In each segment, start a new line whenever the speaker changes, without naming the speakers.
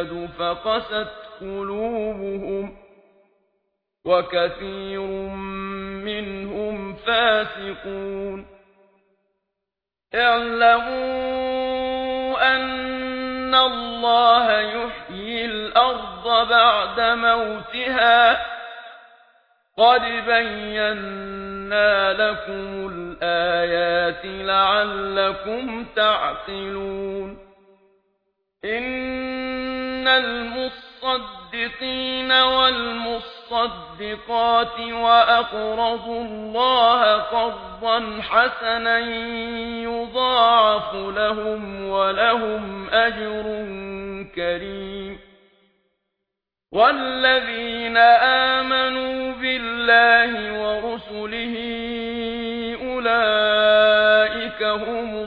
الْبِلَادُ فَقَسَتْ قُلُوبُهُمْ وَكَثِيرٌ مِنْهُمْ فَاسِقُونَ اعْلَمُوا أَنَّ اللَّهَ يُحْيِي الْأَرْضَ بَعْدَ مَوْتِهَا قَدْ بَيَّنَّا لَكُمُ الْآيَاتِ لَعَلَّكُمْ تَعْقِلُونَ من المصدقين والمصدقات وأقرضوا الله قرضا حسنا يضاعف لهم ولهم أجر كريم والذين آمنوا بالله ورسله أولئك هم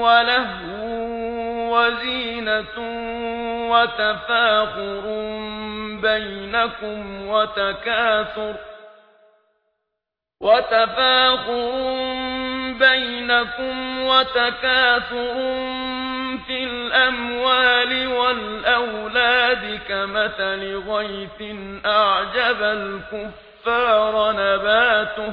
ولهو وزينة وتفاخر بينكم وتكاثر وتفاخر بينكم وتكاثر في الأموال والأولاد كمثل غيث أعجب الكفار نباته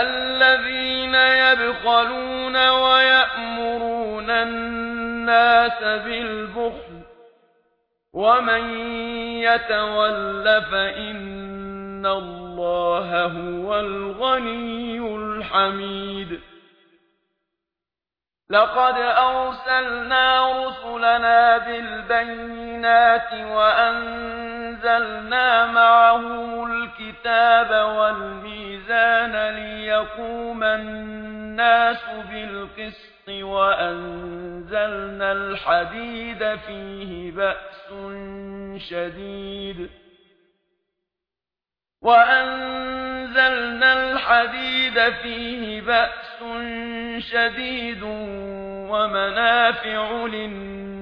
الذين يبخلون ويأمرون الناس بالبخل ومن يتول فإن الله هو الغني الحميد. لقد أرسلنا رسلنا بالبينات وأنت أنزلنا معه الكتاب والميزان ليقوم الناس بالقسط وأنزلنا الحديد فيه بأس شديد وأنزلنا الحديد فيه بأس شديد ومنافع للناس